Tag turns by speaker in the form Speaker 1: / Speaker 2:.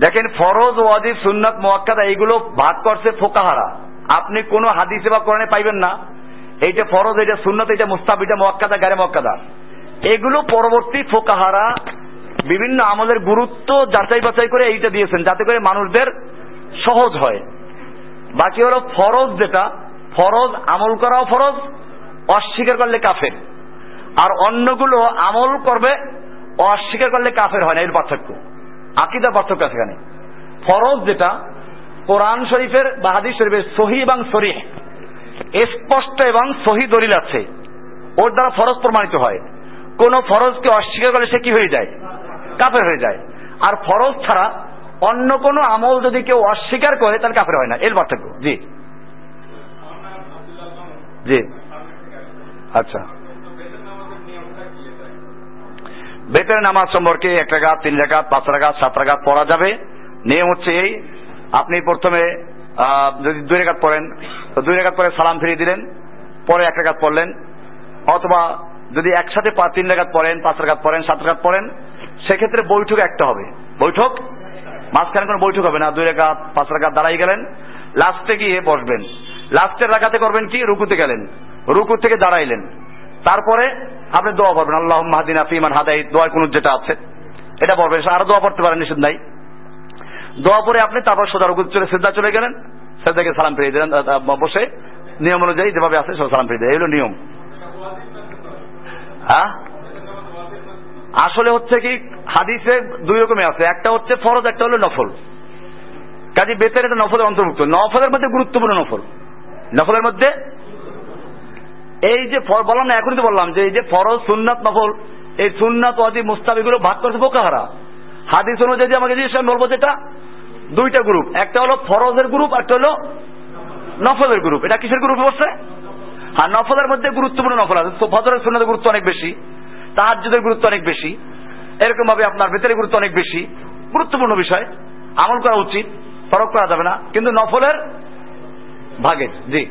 Speaker 1: দেখেন, ফরজ, ওয়াজিব, সুন্নাত, মোয়াক্কাদা, এইগুলো ভাগ করছে ফোকাহারা। আপনি কোন হাদিসে বা কোরআনে পাইবেন না। এইটা ফরজ, এইটা সুন্নাত, এইটা মুস্তাব এটা মোয়াক্কাদা গারে মোয়াক্কাদা। এগুলো পরবর্তী ফোকাহারা বিভিন্ন আমলের গুরুত্ব যাচাই বাছাই করে এইটা দিয়েছেন, যাতে করে মানুষদের সহজ হয়। বাকি হলো ফরজ যেটা ফরজ, আমল করাও ফরজ, অস্বীকার করলে কাফের। আর অন্যগুলো আমল করবে, অস্বীকার করলে কাফের হয় না, এর পার্থক্য। আকিদা পার্থক্য আছে এখানে। ফরজ যেটা, কোরআন শরীফের বা হাদিস শরীফের সহি এবং সরিহ। স্পষ্ট এবং সহি দলিল আছে। ওর দ্বারা ফরজ প্রমাণিত হয়। কোন ফরজকে অস্বীকার করলে সে কি হয়ে যায়? কাফের হয়ে যায়। আর ফরজ ছাড়া অন্য কোন আমল যদি কেউ অস্বীকার করে, তাহলে কাফের হয় না। এর পার্থক্য। জি। জি। আচ্ছা। বেতের নামাজ সম্পর্কে এক রাগাত তিন রাগাত পাঁচ রাগাত সাত রাগাত পড়া যাবে। নিয়ম হচ্ছে এই, আপনি প্রথমে যদি দুই রেখাত পড়েন, তো দুই রেখাত পরে সালাম ফিরিয়ে দিলেন, পরে এক রেখাত পড়লেন। অথবা যদি একসাথে তিন রেখাত পড়েন, পাঁচ রেখাত পড়েন, সাত রেখাত পড়েন, সেক্ষেত্রে বৈঠক একটা হবে। বৈঠক? মাঝখানে কোনো বৈঠক হবে না। দুই রেখাত পাঁচ রেখাত দাঁড়াই গেলেন। লাস্টে গিয়ে বসবেন। লাস্টের রাখাতে করবেন কি? রুকুতে গেলেন। রুকু থেকে দাঁড়াইলেন। তারপরে আপনি দোয়া পড়বেন আল্লাহ মাহাদিন আফিমান হাদাই দোয়া কোন যেটা আছে? এটা পড়বেন। আরও দোয়া পড়তে পারেন, নিষেধ নাই। দোয়া পরে আপনি তারপর সোজা রুকু চলে সিদ্ধা চলে গেলেন। সেদাকে সালাম ফিরিয়ে দিলেন বসে। নিয়ম অনুযায়ী যেভাবে আছে সব সালাম ফিরিয়ে এগুলো নিয়ম। হ্যাঁ? আসলে হচ্ছে কি, হাদিসে দুই রকমের আছে। একটা হচ্ছে ফরজ, একটা হলো নফল। কাজে বেতের এটা নফলের অন্তর্ভুক্ত। নফলের মধ্যে গুরুত্বপূর্ণ নফল। নফলের মধ্যে? এই যে বললাম না এখনই তো বললাম যে এই যে ফরজ সুন্নাত নফল এই সুন্নাত ওয়াজি মুস্তাব এগুলো ভাগ করছে বোকাহারা হাদিস অনুযায়ী আমাকে জিজ্ঞেস করেন, বলব যেটা? দুইটা গ্রুপ একটা হলো ফরজের গ্রুপ একটা হলো নফলের গ্রুপ এটা কিসের গ্রুপে বসছে আর নফলের মধ্যে গুরুত্বপূর্ণ নফল আছে। তো ফজরের সুন্নাতের গুরুত্ব অনেক বেশি। তাহাজ্জুদের গুরুত্ব অনেক বেশি। এরকম ভাবে আপনার ভেতরের গুরুত্ব অনেক বেশি। গুরুত্বপূর্ণ বিষয়। আমল করা উচিত ফরক করা যাবে না। কিন্তু নফলের ভাগের জি